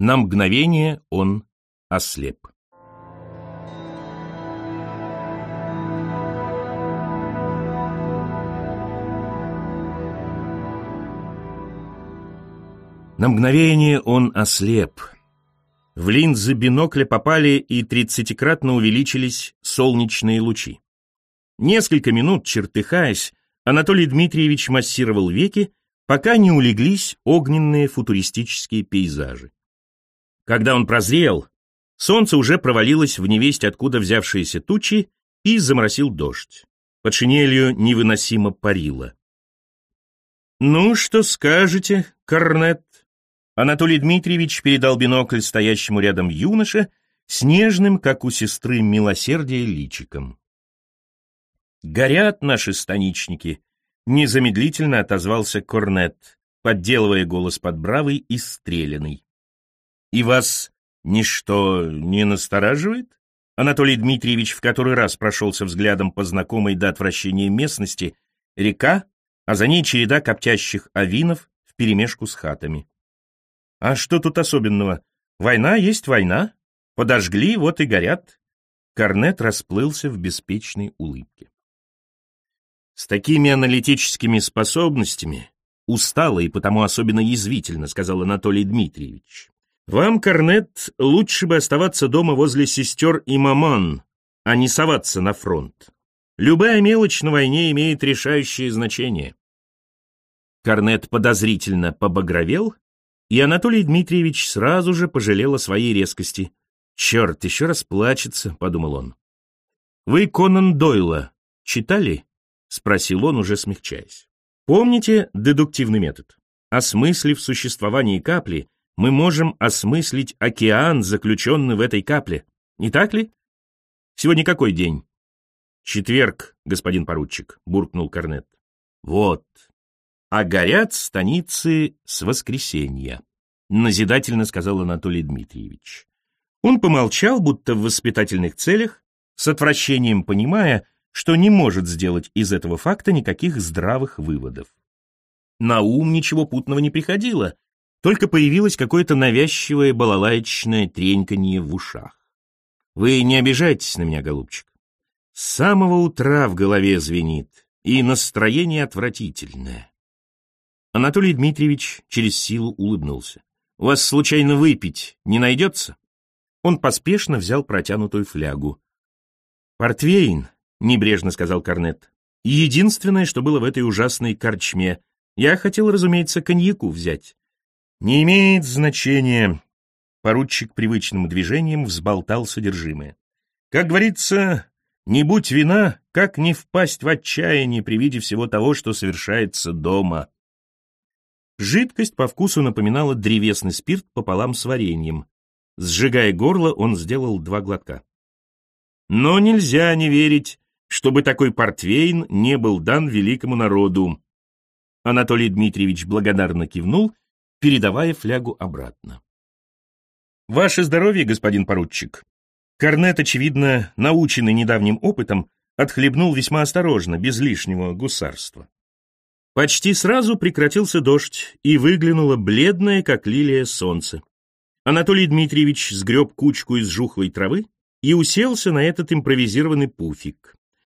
На мгновение он ослеп. На мгновение он ослеп. В линзы бинокля попали и тридцатикратно увеличились солнечные лучи. Несколько минут, чертыхаясь, Анатолий Дмитриевич массировал веки, пока не улеглись огненные футуристические пейзажи. Когда он прозрел, солнце уже провалилось в невесть откуда взявшиеся тучи и заморосил дождь. Под шинелью невыносимо парило. «Ну, что скажете, Корнет?» Анатолий Дмитриевич передал бинокль стоящему рядом юноше с нежным, как у сестры, милосердия личиком. «Горят наши станичники», — незамедлительно отозвался Корнет, подделывая голос под бравый и стреляный. «И вас ничто не настораживает?» Анатолий Дмитриевич в который раз прошелся взглядом по знакомой до отвращения местности, река, а за ней череда коптящих авинов вперемешку с хатами. А что тут особенного? Война есть война. Подожгли, вот и горят. Корнет расплылся в беспечной улыбке. С такими аналитическими способностями, устало и потому особенно язвительно, сказал Анатолий Дмитриевич. Вам, Корнет, лучше бы оставаться дома возле сестер и маман, а не соваться на фронт. Любая мелочь на войне имеет решающее значение. Корнет подозрительно побагровел и Анатолий Дмитриевич сразу же пожалел о своей резкости. «Черт, еще раз плачется», — подумал он. «Вы Конан Дойла читали?» — спросил он, уже смягчаясь. «Помните дедуктивный метод? Осмыслив существование капли, мы можем осмыслить океан, заключенный в этой капле. Не так ли? Сегодня какой день?» «Четверг, господин поручик», — буркнул Корнет. «Вот, а горят станицы с воскресенья», — назидательно сказал Анатолий Дмитриевич. Он помолчал, будто в воспитательных целях, с отвращением понимая, что не может сделать из этого факта никаких здравых выводов. На ум ничего путного не приходило, только появилось какое-то навязчивое балалаечное треньканье в ушах. Вы не обижайтесь на меня, голубчик. С самого утра в голове звенит, и настроение отвратительное. Анатолий Дмитриевич через силу улыбнулся. «У вас случайно выпить не найдется?» Он поспешно взял протянутую флягу. «Портвейн», — небрежно сказал Корнет. «Единственное, что было в этой ужасной корчме. Я хотел, разумеется, коньяку взять». «Не имеет значения», — поручик привычным движением взболтал содержимое. «Как говорится, не будь вина, как не впасть в отчаяние при виде всего того, что совершается дома». Жидкость по вкусу напоминала древесный спирт пополам с вареньем. Сжигая горло, он сделал два глотка. Но нельзя не верить, чтобы такой портвейн не был дан великому народу. Анатолий Дмитриевич благодарно кивнул, передавая флягу обратно. «Ваше здоровье, господин поручик!» Корнет, очевидно, наученный недавним опытом, отхлебнул весьма осторожно, без лишнего гусарства. Почти сразу прекратился дождь, и выглянуло бледное, как лилия, солнце. Анатолий Дмитриевич сгреб кучку из жухлой травы и уселся на этот импровизированный пуфик.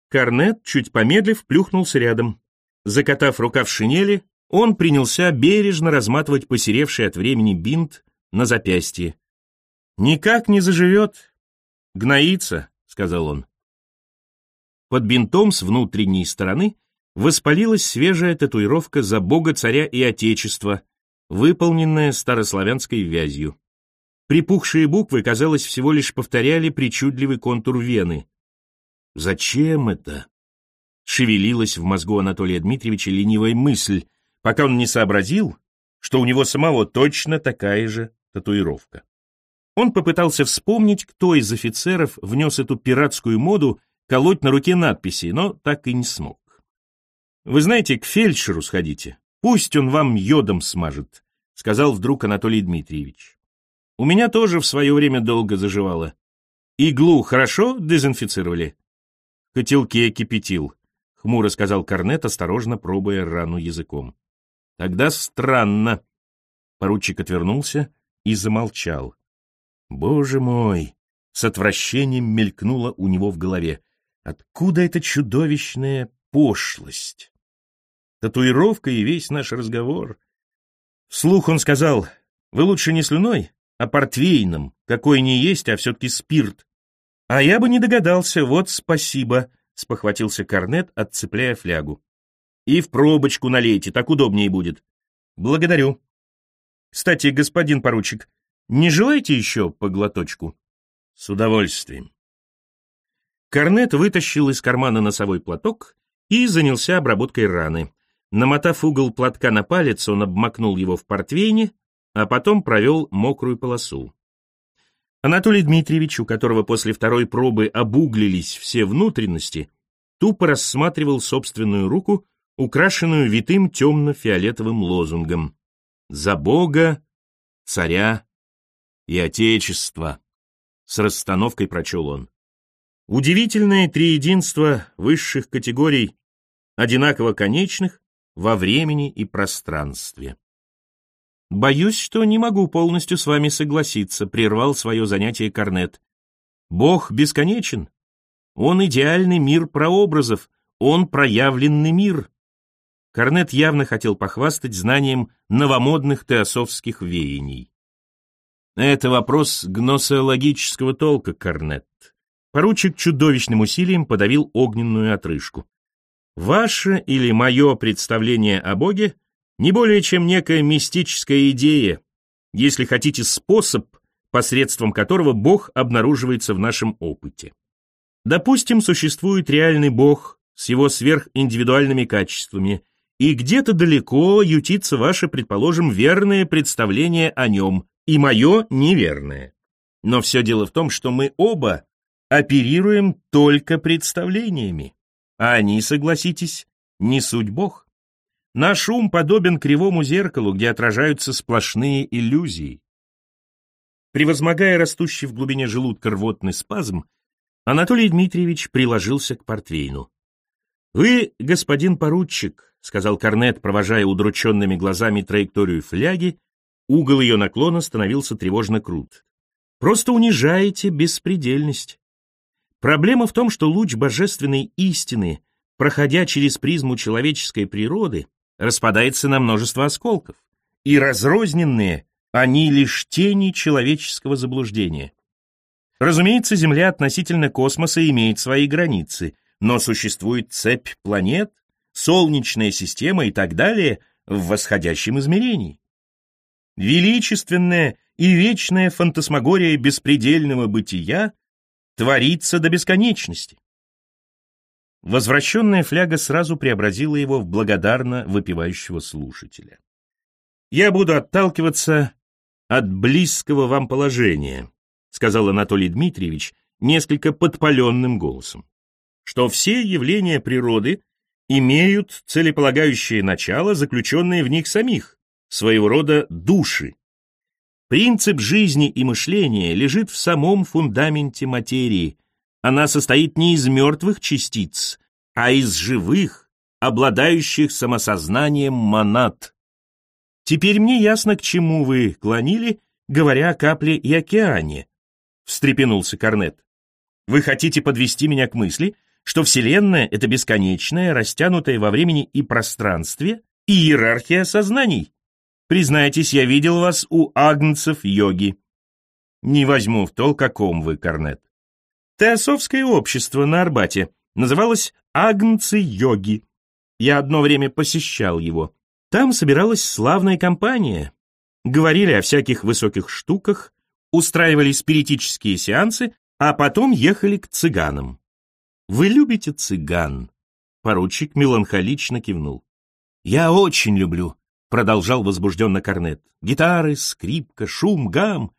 Корнет, чуть помедлив, плюхнулся рядом. Закатав рукав шинели, он принялся бережно разматывать посеревший от времени бинт на запястье. «Никак не заживет. Гноится», — сказал он. Под бинтом с внутренней стороны воспалилась свежая татуировка за Бога, царя и Отечества, выполненная старославянской вязью. Припухшие буквы, казалось, всего лишь повторяли причудливый контур вены. «Зачем это?» Шевелилась в мозгу Анатолия Дмитриевича ленивая мысль, пока он не сообразил, что у него самого точно такая же татуировка. Он попытался вспомнить, кто из офицеров внес эту пиратскую моду колоть на руке надписи, но так и не смог. Вы знаете, к фельдшеру сходите. Пусть он вам йодом смажет, — сказал вдруг Анатолий Дмитриевич. У меня тоже в свое время долго заживало. Иглу хорошо дезинфицировали? В котелке кипятил, — хмуро сказал Корнет, осторожно пробуя рану языком. Тогда странно. Поручик отвернулся, и замолчал. Боже мой! С отвращением мелькнуло у него в голове. Откуда эта чудовищная пошлость? Татуировка и весь наш разговор. Вслух он сказал, вы лучше не слюной, а портвейном, какой не есть, а все-таки спирт. А я бы не догадался, вот спасибо, спохватился Корнет, отцепляя флягу. И в пробочку налейте, так удобнее будет. Благодарю. Кстати, господин поручик, не желаете еще по глоточку? С удовольствием. Корнет вытащил из кармана носовой платок и занялся обработкой раны. Намотав угол платка на палец, он обмакнул его в портвейне, а потом провел мокрую полосу. Анатолий Дмитриевич, у которого после второй пробы обуглились все внутренности, тупо рассматривал собственную руку, украшенную витым темно-фиолетовым лозунгом «За Бога, царя и Отечества». С расстановкой прочел он. Удивительное триединство высших категорий, одинаково конечных, во времени и пространстве. «Боюсь, что не могу полностью с вами согласиться», — прервал свое занятие Корнет. «Бог бесконечен. Он идеальный мир прообразов, он проявленный мир». Корнет явно хотел похвастать знанием новомодных теософских веяний. Это вопрос гносеологического толка, Корнет. Поручик чудовищным усилием подавил огненную отрыжку. Ваше или мое представление о Боге не более чем некая мистическая идея, если хотите способ, посредством которого Бог обнаруживается в нашем опыте. Допустим, существует реальный Бог с его сверхиндивидуальными качествами, и где-то далеко ютится ваше, предположим, верное представление о нем, и мое неверное. Но все дело в том, что мы оба оперируем только представлениями. А они, согласитесь, не суть Бог. Наш ум подобен кривому зеркалу, где отражаются сплошные иллюзии. Превозмогая растущий в глубине желудка рвотный спазм, Анатолий Дмитриевич приложился к портвейну. «Вы, господин поручик», — сказал Корнет, провожая удрученными глазами траекторию фляги, угол ее наклона становился тревожно крут. «Просто унижаете беспредельность. Проблема в том, что луч божественной истины, проходя через призму человеческой природы, распадается на множество осколков, и разрозненные они лишь тени человеческого заблуждения. Разумеется, Земля относительно космоса имеет свои границы, но существует цепь планет, Солнечная система и так далее в восходящем измерении. Величественная и вечная фантасмагория беспредельного бытия творится до бесконечности. Возвращенная фляга сразу преобразила его в благодарно выпивающего слушателя. «Я буду отталкиваться от близкого вам положения», сказал Анатолий Дмитриевич несколько подпаленным голосом, что все явления природы имеют целеполагающее начало, заключенное в них самих, своего рода души, Принцип жизни и мышления лежит в самом фундаменте материи. Она состоит не из мертвых частиц, а из живых, обладающих самосознанием монад. Теперь мне ясно, к чему вы клонили, говоря о капле и океане, встрепенулся Корнет. Вы хотите подвести меня к мысли, что Вселенная — это бесконечная, растянутая во времени и пространстве иерархия сознаний? Признайтесь, я видел вас у агнцев йоги. Не возьму в толк, каком вы, Корнет. Теософское общество на Арбате называлось «Агнцы йоги». Я одно время посещал его. Там собиралась славная компания. Говорили о всяких высоких штуках, устраивали спиритические сеансы, а потом ехали к цыганам. «Вы любите цыган?» Поручик меланхолично кивнул. «Я очень люблю продолжал возбужденно Корнет. Гитары, скрипка, шум, гам.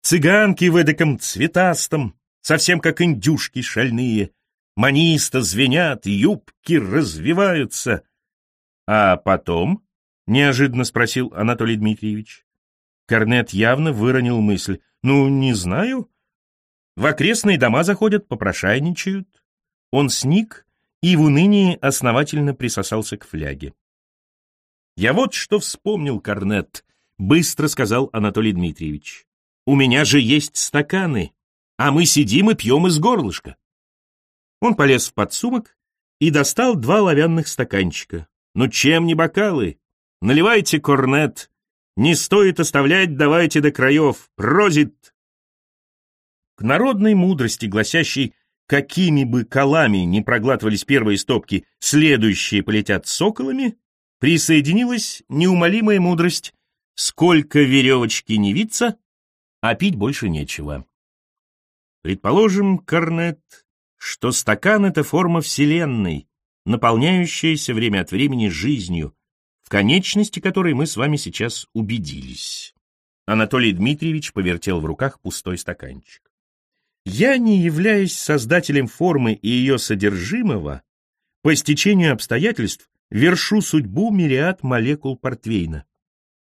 Цыганки в эдаком цветастом, совсем как индюшки шальные. Манисто звенят, юбки развиваются. А потом? Неожиданно спросил Анатолий Дмитриевич. Корнет явно выронил мысль. Ну, не знаю. В окрестные дома заходят, попрошайничают. Он сник и в унынии основательно присосался к фляге. Я вот что вспомнил, Корнет, быстро сказал Анатолий Дмитриевич. «У меня же есть стаканы, а мы сидим и пьем из горлышка». Он полез в подсумок и достал два оловянных стаканчика. «Ну чем не бокалы? Наливайте корнет. Не стоит оставлять, давайте до краев. Прозит!» К народной мудрости, гласящей какими бы колами не проглатывались первые стопки, следующие полетят соколами, присоединилась неумолимая мудрость «Сколько веревочки не виться, а пить больше нечего». Предположим, Корнет, что стакан — это форма Вселенной, наполняющаяся время от времени жизнью, в конечности которой мы с вами сейчас убедились. Анатолий Дмитриевич повертел в руках пустой стаканчик. Я не являюсь создателем формы и ее содержимого, по стечению обстоятельств вершу судьбу мириад молекул портвейна.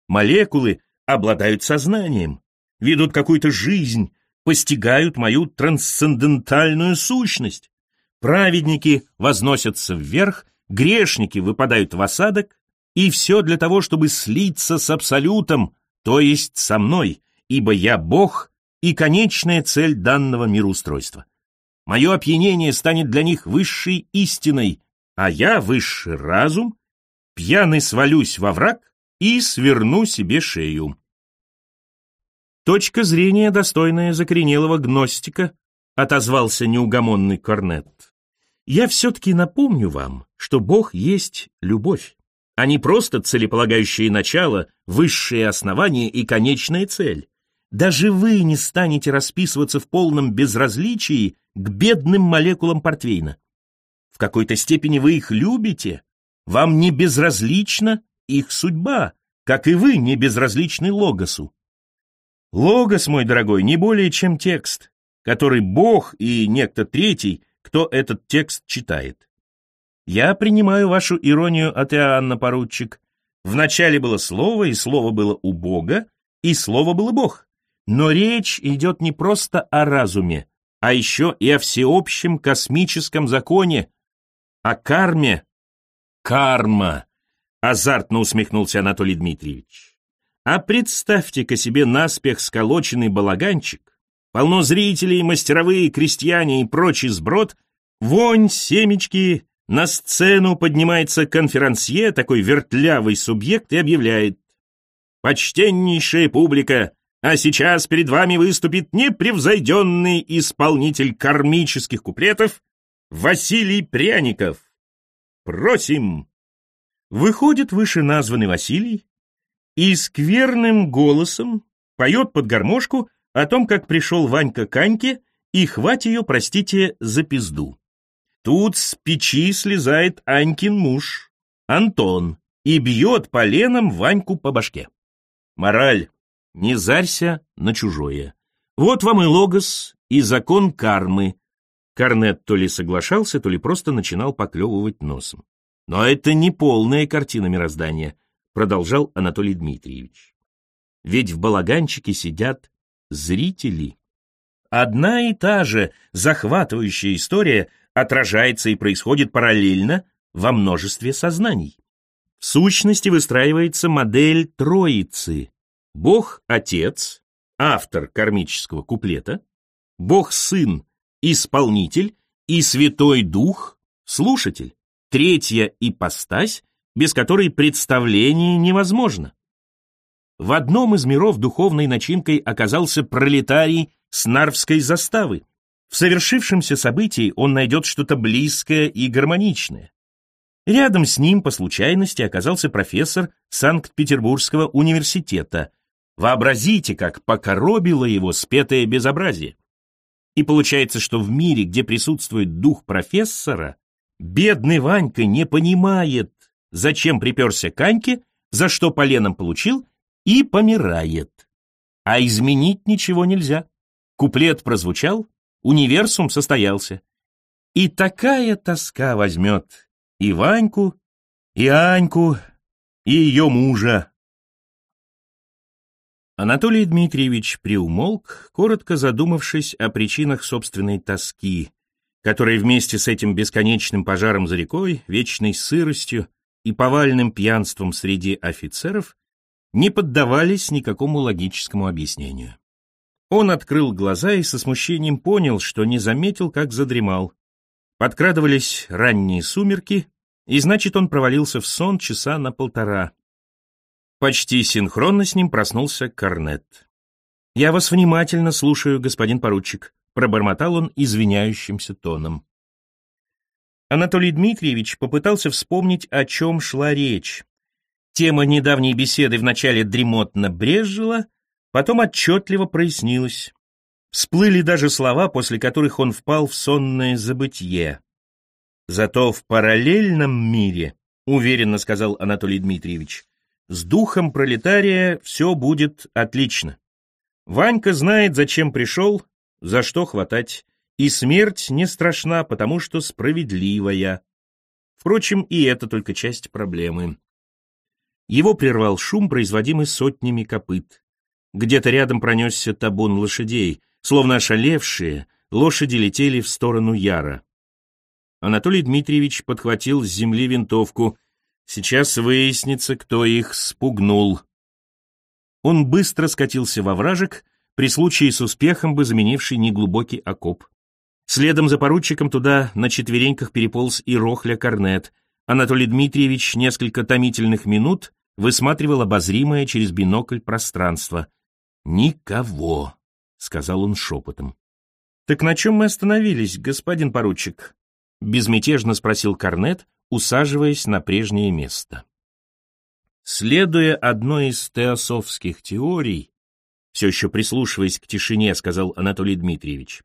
Молекулы обладают сознанием, ведут какую-то жизнь, постигают мою трансцендентальную сущность. Праведники возносятся вверх, грешники выпадают в осадок, и все для того, чтобы слиться с Абсолютом, то есть со мной, ибо я Бог и конечная цель данного мироустройства. Мое опьянение станет для них высшей истиной, а я, высший разум, пьяный свалюсь во враг и сверну себе шею. Точка зрения, достойная закоренелого гностика, отозвался неугомонный Корнет. Я все-таки напомню вам, что Бог есть любовь, а не просто целеполагающее начало, высшее основание и конечная цель. Даже вы не станете расписываться в полном безразличии к бедным молекулам портвейна. В какой-то степени вы их любите, вам не безразлична их судьба, как и вы не безразличны Логосу. Логос, мой дорогой, не более чем текст, который Бог и некто третий, кто этот текст читает. Я принимаю вашу иронию от Иоанна, поручик. Вначале было слово, и слово было у Бога, и слово было Бог. Но речь идет не просто о разуме, а еще и о всеобщем космическом законе, о карме. Карма, азартно усмехнулся Анатолий Дмитриевич. А представьте-ка себе наспех сколоченный балаганчик, полно зрителей, мастеровые, крестьяне и прочий сброд, вонь, семечки, на сцену поднимается конферансье, такой вертлявый субъект, и объявляет «Почтеннейшая публика, а сейчас перед вами выступит непревзойденный исполнитель кармических куплетов Василий Пряников. Просим!» Выходит вышеназванный Василий и скверным голосом поет под гармошку о том, как пришел Ванька к Аньке и хвать ее, простите, за пизду. Тут с печи слезает Анькин муж, Антон, и бьет поленом Ваньку по башке. Мораль. Не зарься на чужое. Вот вам и логос, и закон кармы. Корнет то ли соглашался, то ли просто начинал поклевывать носом. Но это не полная картина мироздания, продолжал Анатолий Дмитриевич. Ведь в балаганчике сидят зрители. Одна и та же захватывающая история отражается и происходит параллельно во множестве сознаний. В сущности выстраивается модель Троицы, Бог-Отец, автор кармического куплета, Бог-Сын, исполнитель и Святой Дух, слушатель, третья ипостась, без которой представление невозможно. В одном из миров духовной начинкой оказался пролетарий с Нарвской заставы. В совершившемся событии он найдет что-то близкое и гармоничное. Рядом с ним по случайности оказался профессор Санкт-Петербургского университета, Вообразите, как покоробило его спетое безобразие. И получается, что в мире, где присутствует дух профессора, бедный Ванька не понимает, зачем приперся к Аньке, за что поленом получил, и помирает. А изменить ничего нельзя. Куплет прозвучал, универсум состоялся. И такая тоска возьмет и Ваньку, и Аньку, и ее мужа, Анатолий Дмитриевич приумолк, коротко задумавшись о причинах собственной тоски, которая вместе с этим бесконечным пожаром за рекой, вечной сыростью и повальным пьянством среди офицеров не поддавались никакому логическому объяснению. Он открыл глаза и со смущением понял, что не заметил, как задремал. Подкрадывались ранние сумерки, и значит, он провалился в сон часа на полтора. Почти синхронно с ним проснулся Корнет. «Я вас внимательно слушаю, господин поручик», — пробормотал он извиняющимся тоном. Анатолий Дмитриевич попытался вспомнить, о чем шла речь. Тема недавней беседы вначале дремотно брезжила, потом отчетливо прояснилась. Всплыли даже слова, после которых он впал в сонное забытье. Зато в параллельном мире, уверенно сказал Анатолий Дмитриевич, с духом пролетария все будет отлично. Ванька знает, зачем пришел, за что хватать, и смерть не страшна, потому что справедливая. Впрочем, и это только часть проблемы. Его прервал шум, производимый сотнями копыт. Где-то рядом пронесся табун лошадей, словно ошалевшие, лошади летели в сторону Яра. Анатолий Дмитриевич подхватил с земли винтовку. Сейчас выяснится, кто их спугнул. Он быстро скатился во вражек, при случае с успехом бы заменивший неглубокий окоп. Следом за поручиком туда на четвереньках переполз и Рохля Корнет. Анатолий Дмитриевич несколько томительных минут высматривал обозримое через бинокль пространство. «Никого», — сказал он шепотом. «Так на чем мы остановились, господин поручик?» — безмятежно спросил Корнет, усаживаясь на прежнее место. Следуя одной из теософских теорий, все еще прислушиваясь к тишине, сказал Анатолий Дмитриевич,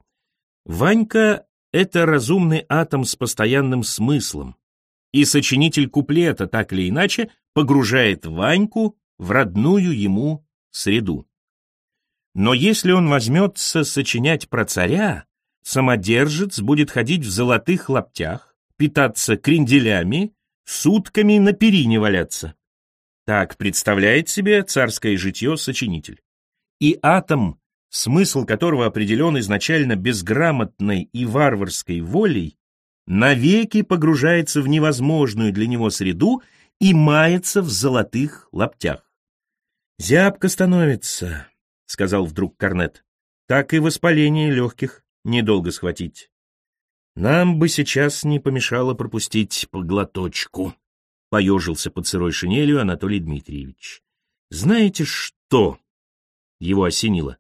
Ванька — это разумный атом с постоянным смыслом, и сочинитель куплета так или иначе погружает Ваньку в родную ему среду. Но если он возьмется сочинять про царя, самодержец будет ходить в золотых лаптях, питаться кренделями, сутками на перине валяться. Так представляет себе царское житье сочинитель. И атом, смысл которого определен изначально безграмотной и варварской волей, навеки погружается в невозможную для него среду и мается в золотых лаптях. «Зябко становится», — сказал вдруг Корнет. «Так и воспаление легких недолго схватить. Нам бы сейчас не помешало пропустить поглоточку», — поежился под сырой шинелью Анатолий Дмитриевич. «Знаете что?» — его осенило.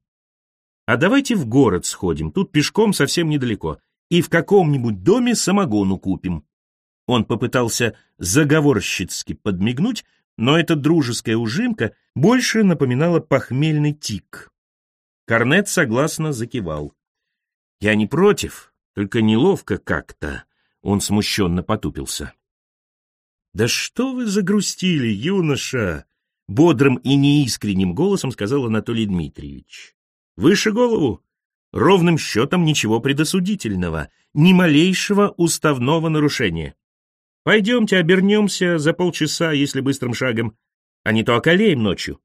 «А давайте в город сходим, тут пешком совсем недалеко, и в каком-нибудь доме самогону купим. Он попытался заговорщицки подмигнуть, но эта дружеская ужимка больше напоминала похмельный тик. Корнет согласно закивал. «Я не против, только неловко как-то», — он смущенно потупился. «Да что вы загрустили, юноша!» — бодрым и неискренним голосом сказал Анатолий Дмитриевич. «Выше голову! Ровным счетом ничего предосудительного, ни малейшего уставного нарушения. Пойдемте обернемся за полчаса, если быстрым шагом, а не то околеем ночью.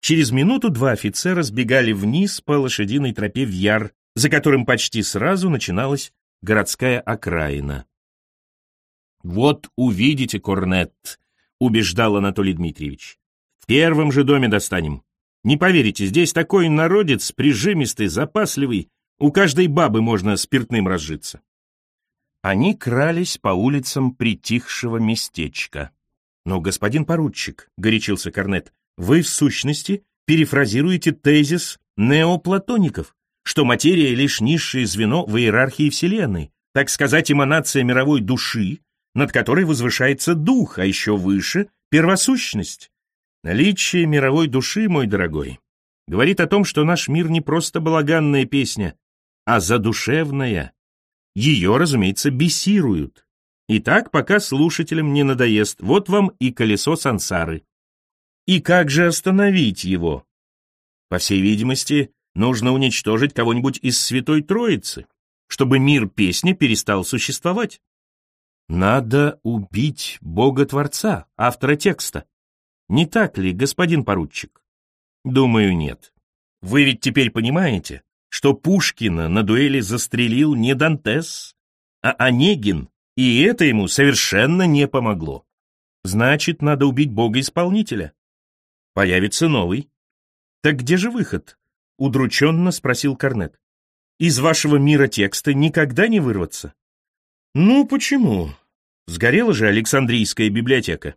Через минуту два офицера сбегали вниз по лошадиной тропе в Яр, за которым почти сразу начиналась городская окраина. «Вот увидите, Корнет», — убеждал Анатолий Дмитриевич. «В первом же доме достанем. Не поверите, здесь такой народец, прижимистый, запасливый, у каждой бабы можно спиртным разжиться». Они крались по улицам притихшего местечка. «Но, господин поручик», — горячился Корнет, — «вы, в сущности, перефразируете тезис неоплатоников, что материя — лишь низшее звено в иерархии Вселенной, так сказать, эманация мировой души, над которой возвышается дух, а еще выше — первосущность. Наличие мировой души, мой дорогой, говорит о том, что наш мир не просто балаганная песня, а задушевная, ее, разумеется, бесируют. И так, пока слушателям не надоест, вот вам и колесо сансары. И как же остановить его? По всей видимости, нужно уничтожить кого-нибудь из Святой Троицы, чтобы мир песни перестал существовать. Надо убить Бога-творца, автора текста. Не так ли, господин поручик? Думаю, нет. Вы ведь теперь понимаете, что Пушкина на дуэли застрелил не Дантес, а Онегин, и это ему совершенно не помогло. Значит, надо убить бога-исполнителя. появится новый. Так где же выход? Удрученно спросил Корнет. Из вашего мира текста никогда не вырваться. Ну, почему? Сгорела же Александрийская библиотека.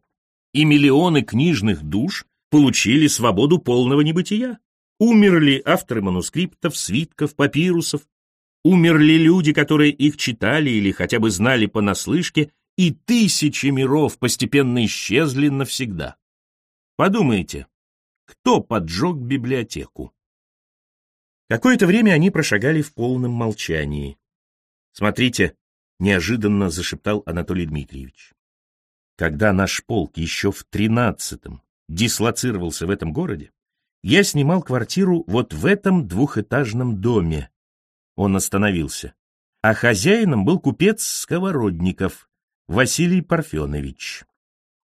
И миллионы книжных душ получили свободу полного небытия. Умерли авторы манускриптов, свитков, папирусов. Умерли люди, которые их читали или хотя бы знали понаслышке, и тысячи миров постепенно исчезли навсегда. Подумайте, кто поджег библиотеку? Какое-то время они прошагали в полном молчании. «Смотрите», — неожиданно зашептал Анатолий Дмитриевич. «Когда наш полк еще в тринадцатом дислоцировался в этом городе, я снимал квартиру вот в этом двухэтажном доме. Он остановился. А хозяином был купец Сковородников, Василий Парфенович.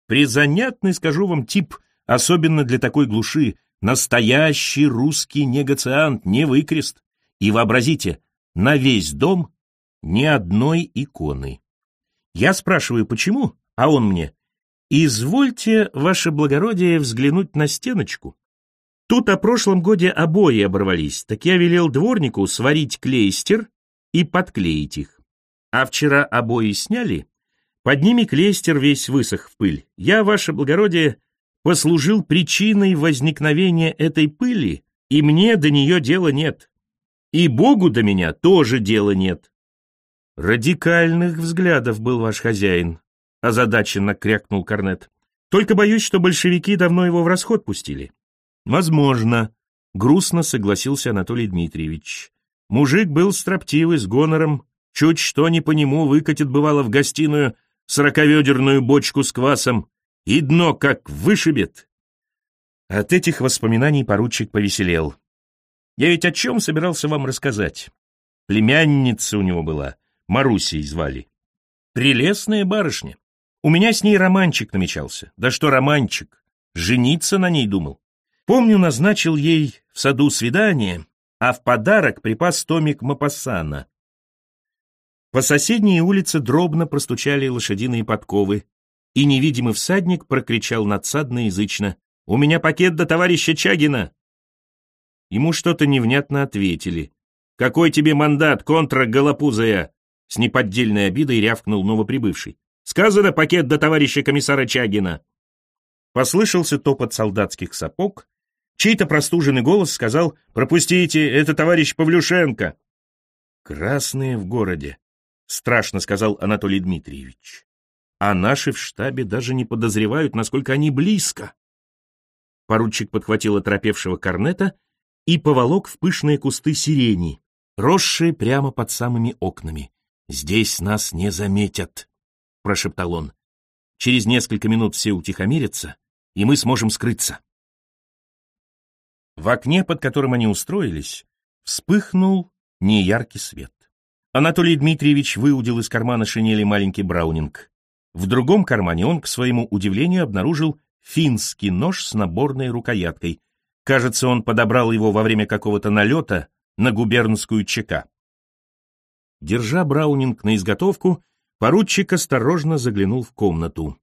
Призанятный, скажу вам, тип, особенно для такой глуши, настоящий русский негациант, не выкрест. И вообразите, на весь дом ни одной иконы. Я спрашиваю, почему, а он мне, «Извольте, ваше благородие, взглянуть на стеночку. Тут о прошлом годе обои оборвались, так я велел дворнику сварить клейстер и подклеить их. А вчера обои сняли, под ними клейстер весь высох в пыль. Я, ваше благородие, послужил причиной возникновения этой пыли, и мне до нее дела нет. И Богу до меня тоже дела нет. Радикальных взглядов был ваш хозяин, озадаченно крякнул Корнет. Только боюсь, что большевики давно его в расход пустили. Возможно, грустно согласился Анатолий Дмитриевич. Мужик был строптивый, с гонором, чуть что не по нему выкатит бывало в гостиную сороковедерную бочку с квасом и дно как вышибет. От этих воспоминаний поручик повеселел. Я ведь о чем собирался вам рассказать? Племянница у него была, Марусей звали. Прелестная барышня. У меня с ней романчик намечался. Да что романчик? Жениться на ней думал. Помню, назначил ей в саду свидание, а в подарок припас томик Мапассана. По соседней улице дробно простучали лошадиные подковы, и невидимый всадник прокричал надсадно язычно «У меня пакет до товарища Чагина!» Ему что-то невнятно ответили. «Какой тебе мандат, контра голопузая?» С неподдельной обидой рявкнул новоприбывший. «Сказано пакет до товарища комиссара Чагина!» Послышался топот солдатских сапог. Чей-то простуженный голос сказал «Пропустите, это товарищ Павлюшенко!» Красные в городе страшно сказал Анатолий Дмитриевич. А наши в штабе даже не подозревают, насколько они близко. Поручик подхватил оторопевшего корнета и поволок в пышные кусты сирени, росшие прямо под самыми окнами. «Здесь нас не заметят», — прошептал он. «Через несколько минут все утихомирятся, и мы сможем скрыться». В окне, под которым они устроились, вспыхнул неяркий свет. Анатолий Дмитриевич выудил из кармана шинели маленький браунинг. В другом кармане он, к своему удивлению, обнаружил финский нож с наборной рукояткой. Кажется, он подобрал его во время какого-то налета на губернскую ЧК. Держа браунинг на изготовку, поручик осторожно заглянул в комнату.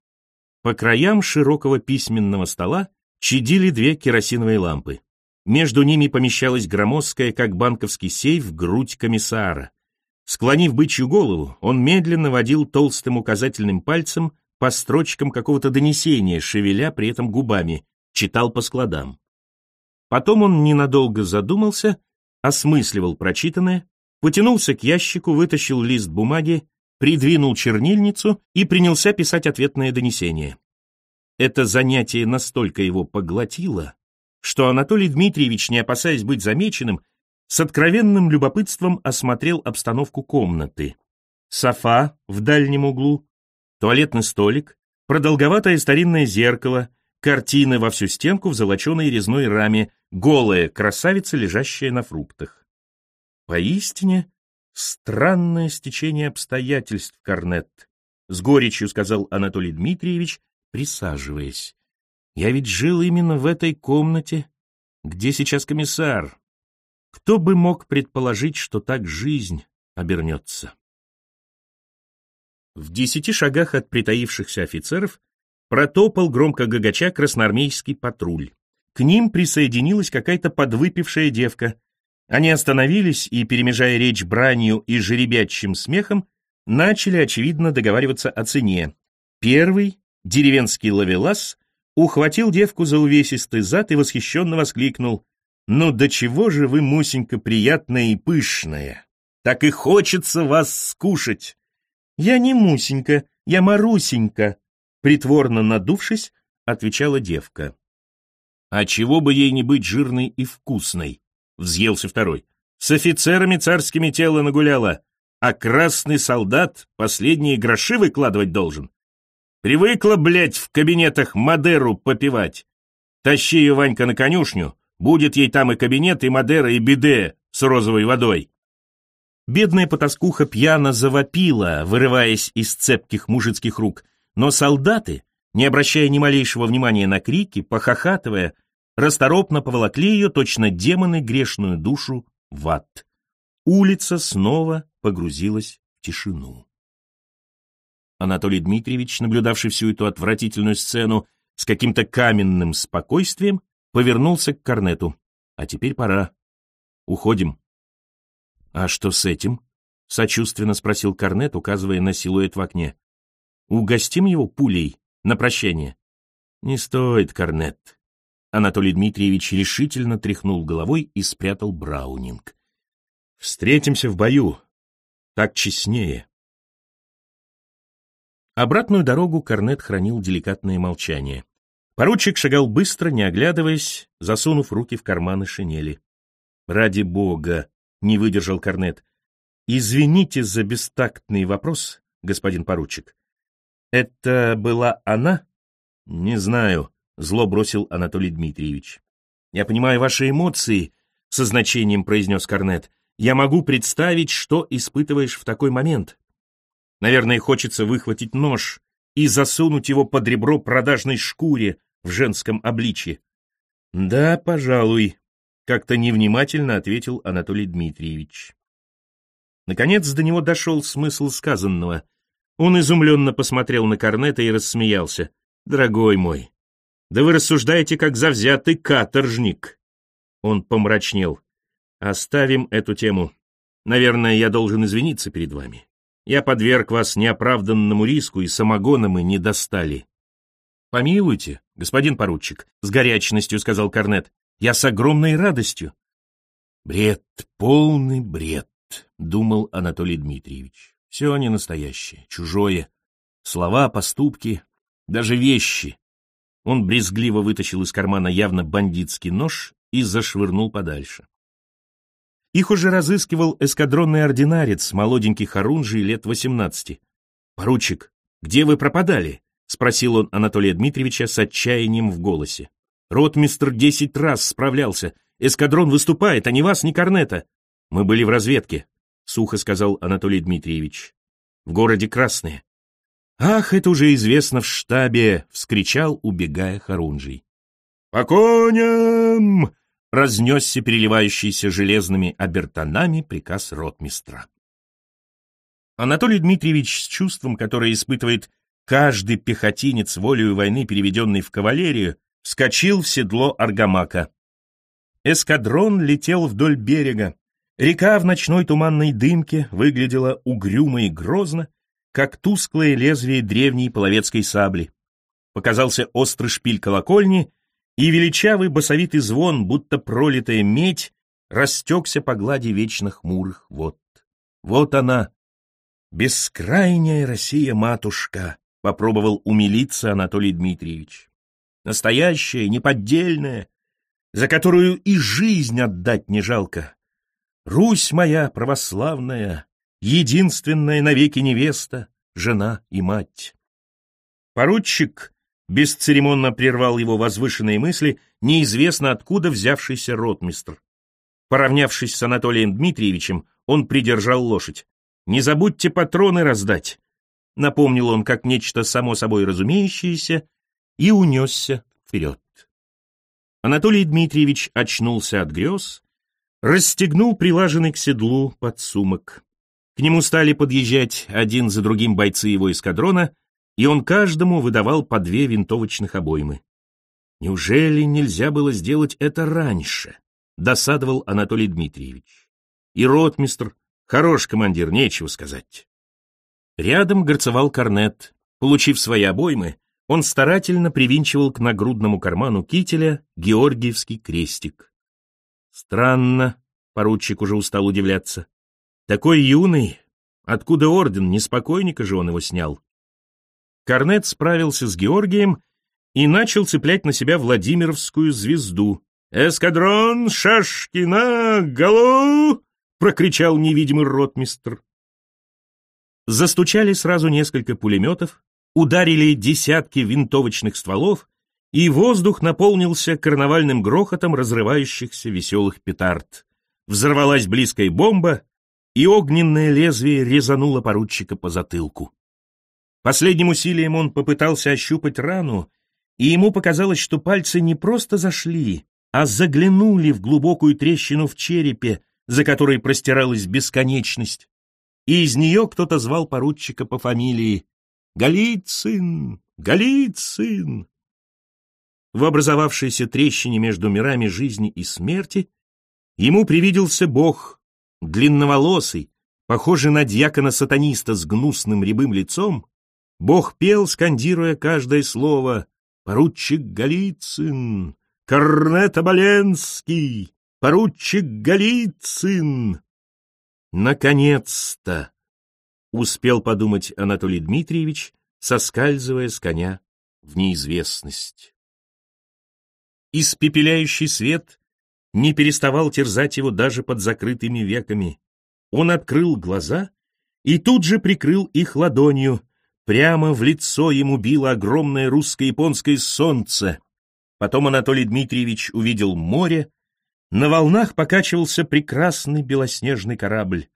По краям широкого письменного стола чадили две керосиновые лампы. Между ними помещалась громоздкая, как банковский сейф, грудь комиссара. Склонив бычью голову, он медленно водил толстым указательным пальцем по строчкам какого-то донесения, шевеля при этом губами, читал по складам. Потом он ненадолго задумался, осмысливал прочитанное, потянулся к ящику, вытащил лист бумаги, придвинул чернильницу и принялся писать ответное донесение. Это занятие настолько его поглотило, что Анатолий Дмитриевич, не опасаясь быть замеченным, с откровенным любопытством осмотрел обстановку комнаты. Софа в дальнем углу, туалетный столик, продолговатое старинное зеркало, картины во всю стенку в золоченой резной раме, голая красавица, лежащая на фруктах. Поистине странное стечение обстоятельств, Корнет, с горечью сказал Анатолий Дмитриевич, присаживаясь. Я ведь жил именно в этой комнате, где сейчас комиссар, кто бы мог предположить, что так жизнь обернется? В десяти шагах от притаившихся офицеров протопал громко гагача красноармейский патруль. к ним присоединилась какая-то подвыпившая девка. Они остановились и, перемежая речь бранью и жеребячим смехом, начали, очевидно, договариваться о цене. Первый, деревенский ловелас, ухватил девку за увесистый зад и восхищенно воскликнул. «Ну до чего же вы, Мусенька, приятная и пышная! Так и хочется вас скушать!» «Я не Мусенька, я Марусенька!» Притворно надувшись, отвечала девка. «А чего бы ей не быть жирной и вкусной?» — взъелся второй. «С офицерами царскими тело нагуляла, а красный солдат последние гроши выкладывать должен. Привыкла, блядь, в кабинетах Мадеру попивать. Тащи ее, Ванька, на конюшню, будет ей там и кабинет, и Мадера, и биде с розовой водой. Бедная потаскуха пьяно завопила, вырываясь из цепких мужицких рук, но солдаты, не обращая ни малейшего внимания на крики, похохатывая, расторопно поволокли ее, точно демоны, грешную душу, в ад. Улица снова погрузилась в тишину. Анатолий Дмитриевич, наблюдавший всю эту отвратительную сцену с каким-то каменным спокойствием, повернулся к корнету. А теперь пора. Уходим. А что с этим? Сочувственно спросил корнет, указывая на силуэт в окне. Угостим его пулей на прощание. Не стоит, корнет. Анатолий Дмитриевич решительно тряхнул головой и спрятал браунинг. Встретимся в бою. Так честнее. Обратную дорогу Корнет хранил деликатное молчание. Поручик шагал быстро, не оглядываясь, засунув руки в карманы шинели. «Ради бога!» — не выдержал Корнет. «Извините за бестактный вопрос, господин поручик. Это была она?» «Не знаю», — зло бросил Анатолий Дмитриевич. «Я понимаю ваши эмоции», — со значением произнес Корнет. «Я могу представить, что испытываешь в такой момент. Наверное, хочется выхватить нож и засунуть его под ребро продажной шкуре в женском обличье. Да, пожалуй, как-то невнимательно ответил Анатолий Дмитриевич. Наконец до него дошел смысл сказанного. Он изумленно посмотрел на Корнета и рассмеялся. «Дорогой мой, да вы рассуждаете, как завзятый каторжник!» Он помрачнел. «Оставим эту тему. Наверное, я должен извиниться перед вами. Я подверг вас неоправданному риску, и самогона мы не достали. Помилуйте, господин поручик, с горячностью сказал Корнет. Я с огромной радостью. Бред, полный бред, думал Анатолий Дмитриевич. Все не настоящее, чужое. Слова, поступки, даже вещи. Он брезгливо вытащил из кармана явно бандитский нож и зашвырнул подальше. Их уже разыскивал эскадронный ординарец, молоденький Харунжий лет восемнадцати. «Поручик, где вы пропадали?» — спросил он Анатолия Дмитриевича с отчаянием в голосе. «Ротмистр десять раз справлялся. Эскадрон выступает, а ни вас, ни Корнета. Мы были в разведке», — сухо сказал Анатолий Дмитриевич. «В городе Красные». «Ах, это уже известно в штабе!» — вскричал, убегая Харунжий. «По коням!» разнесся переливающийся железными обертонами приказ ротмистра. Анатолий Дмитриевич с чувством, которое испытывает каждый пехотинец волею войны, переведенный в кавалерию, вскочил в седло аргамака. Эскадрон летел вдоль берега. Река в ночной туманной дымке выглядела угрюмо и грозно, как тусклое лезвие древней половецкой сабли. Показался острый шпиль колокольни, и величавый басовитый звон, будто пролитая медь, растекся по глади вечно хмурых вод. Вот она, бескрайняя Россия-матушка, попробовал умилиться Анатолий Дмитриевич. Настоящая, неподдельная, за которую и жизнь отдать не жалко. Русь моя православная, единственная навеки невеста, жена и мать. Поручик бесцеремонно прервал его возвышенные мысли неизвестно откуда взявшийся ротмистр. Поравнявшись с Анатолием Дмитриевичем, он придержал лошадь. «Не забудьте патроны раздать», — напомнил он как нечто само собой разумеющееся и унесся вперед. Анатолий Дмитриевич очнулся от грез, расстегнул прилаженный к седлу подсумок. К нему стали подъезжать один за другим бойцы его эскадрона — и он каждому выдавал по две винтовочных обоймы. Неужели нельзя было сделать это раньше? Досадовал Анатолий Дмитриевич. И ротмистр, хорош командир, нечего сказать. Рядом горцевал корнет. Получив свои обоймы, он старательно привинчивал к нагрудному карману кителя Георгиевский крестик. Странно, поручик уже устал удивляться. Такой юный, откуда орден, неспокойника же он его снял. Корнет справился с Георгием и начал цеплять на себя Владимировскую звезду. «Эскадрон Шашкина, голу!» — прокричал невидимый ротмистр. Застучали сразу несколько пулеметов, ударили десятки винтовочных стволов, и воздух наполнился карнавальным грохотом разрывающихся веселых петард. Взорвалась близкая бомба, и огненное лезвие резануло поручика по затылку. Последним усилием он попытался ощупать рану, и ему показалось, что пальцы не просто зашли, а заглянули в глубокую трещину в черепе, за которой простиралась бесконечность. И из нее кто-то звал поручика по фамилии Голицын! Голицын!» В образовавшейся трещине между мирами жизни и смерти ему привиделся бог, длинноволосый, похожий на дьякона-сатаниста с гнусным рябым лицом, бог пел, скандируя каждое слово «Поручик Голицын! Корнет Оболенский! Поручик Голицын!» Наконец-то! успел подумать Анатолий Дмитриевич, соскальзывая с коня в неизвестность. Испепеляющий свет не переставал терзать его даже под закрытыми веками. Он открыл глаза и тут же прикрыл их ладонью. Прямо в лицо ему било огромное русско-японское солнце. Потом Анатолий Дмитриевич увидел море. На волнах покачивался прекрасный белоснежный корабль.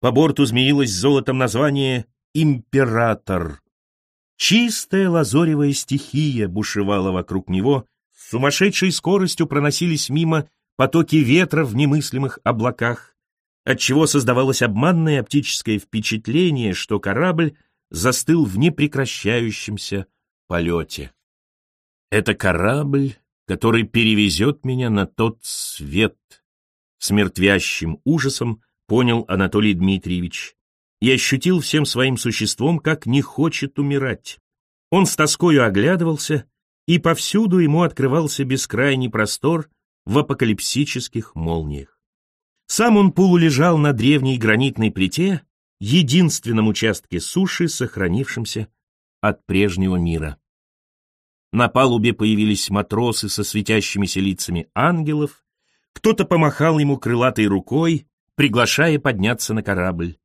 По борту змеилось золотом название «Император». Чистая лазоревая стихия бушевала вокруг него, с сумасшедшей скоростью проносились мимо потоки ветра в немыслимых облаках, отчего создавалось обманное оптическое впечатление, что корабль застыл в непрекращающемся полете. Это корабль, который перевезет меня на тот свет, с мертвящим ужасом понял Анатолий Дмитриевич, и ощутил всем своим существом, как не хочет умирать. Он с тоскою оглядывался, и повсюду ему открывался бескрайний простор в апокалипсических молниях. Сам он полулежал на древней гранитной плите, единственном участке суши, сохранившемся от прежнего мира. На палубе появились матросы со светящимися лицами ангелов, кто-то помахал ему крылатой рукой, приглашая подняться на корабль.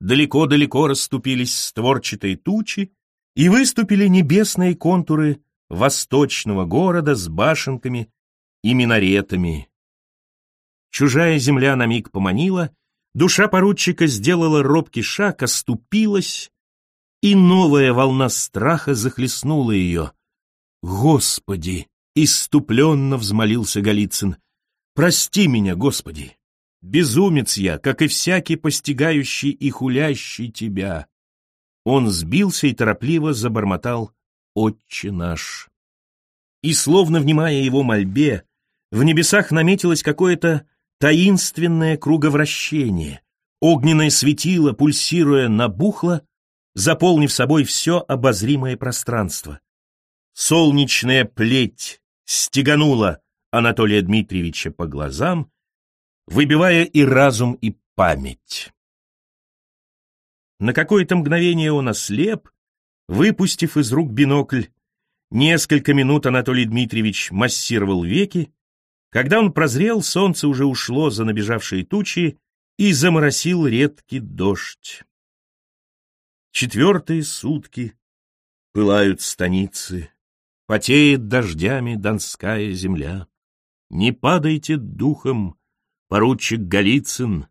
Далеко-далеко расступились створчатые тучи, и выступили небесные контуры восточного города с башенками и минаретами. Чужая земля на миг поманила, душа поручика сделала робкий шаг, оступилась, и новая волна страха захлестнула ее. «Господи!» — иступленно взмолился Голицын. «Прости меня, Господи! Безумец я, как и всякий постигающий и хулящий тебя. Он сбился и торопливо забормотал «Отче наш». И, словно внимая его мольбе, в небесах наметилось какое-то таинственное круговращение. Огненное светило, пульсируя, набухло, заполнив собой все обозримое пространство. Солнечная плеть стеганула Анатолия Дмитриевича по глазам, выбивая и разум, и память. На какое-то мгновение он ослеп, выпустив из рук бинокль. Несколько минут Анатолий Дмитриевич массировал веки. Когда он прозрел, солнце уже ушло за набежавшие тучи и заморосил редкий дождь. Четвертые сутки пылают станицы, потеет дождями донская земля. Не падайте духом, поручик Голицын,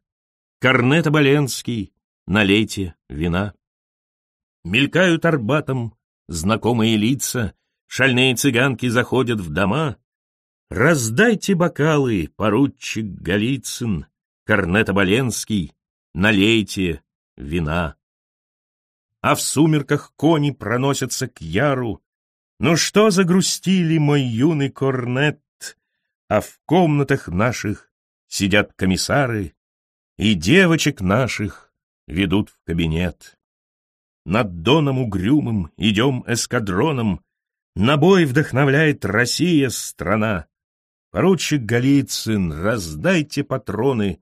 корнет Оболенский, налейте вина. Мелькают арбатом знакомые лица, шальные цыганки заходят в дома. Раздайте бокалы, поручик Голицын, корнет Оболенский, налейте вина. А в сумерках кони проносятся к яру, Ну что загрустили, мой юный корнет, А в комнатах наших сидят комиссары, И девочек наших ведут в кабинет. Над доном угрюмым идем эскадроном, На бой вдохновляет Россия страна. Поручик Голицын, раздайте патроны,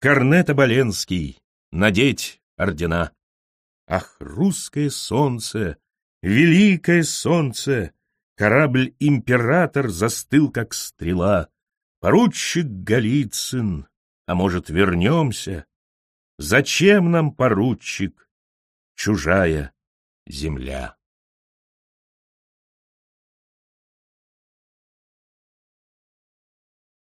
Корнет Оболенский, надеть ордена. Ах, русское солнце, великое солнце! Корабль-император застыл, как стрела. Поручик Голицын, а может, вернемся? Зачем нам, поручик, чужая земля?